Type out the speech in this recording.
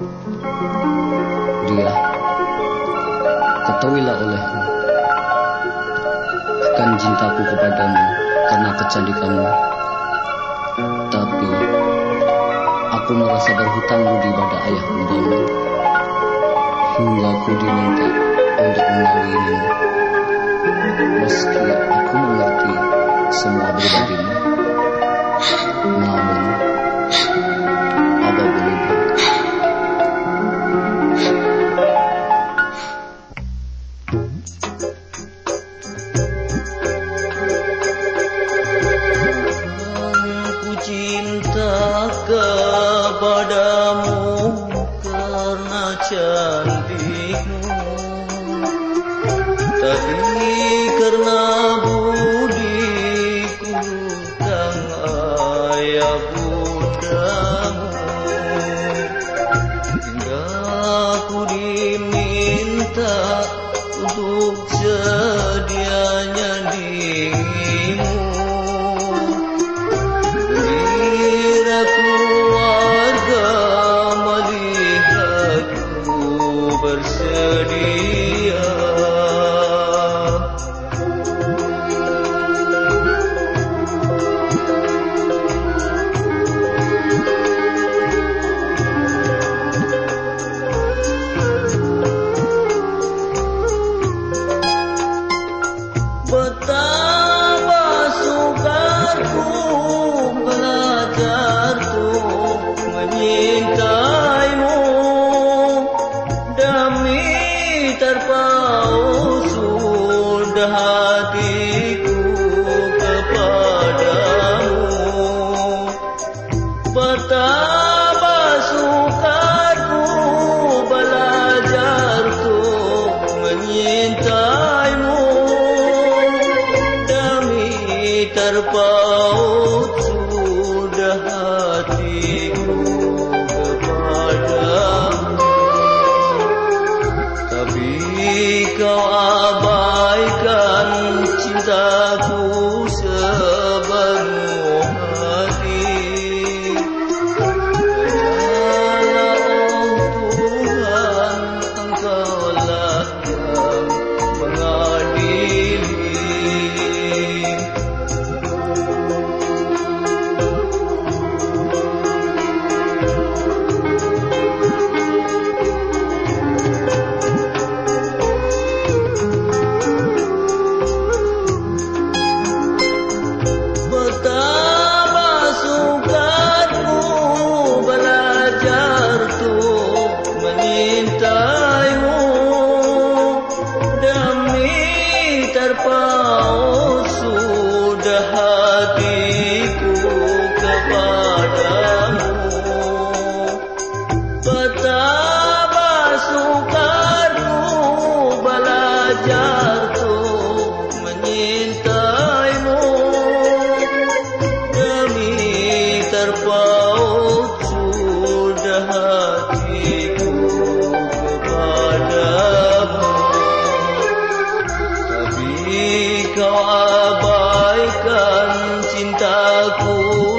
Dia, ketahuilah olehmu, bukan cintaku kepadamu karena kecantikanmu, tapi aku merasa berhutang budi pada ayah bundamu, hingga aku diminta untuk mengawinimu, cantikmu Tapi karena budiku tang ayah budamu Hingga ku diminta untuk sedianya dirimu untuk menyintaimu Demi terpaut cintaku Kau abaikan cintaku.